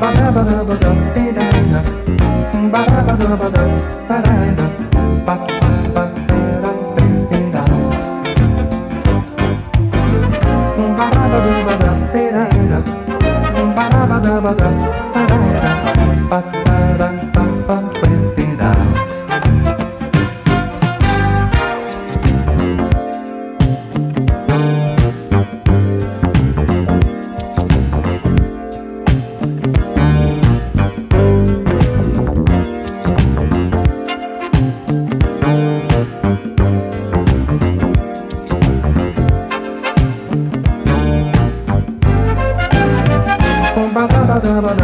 Ba da ba da ba da da da, ba da ba da ba da da da, pa pa pa pa pa pa da da da da da da, ba da da da da da da, ba da ba da ba da da da. da da da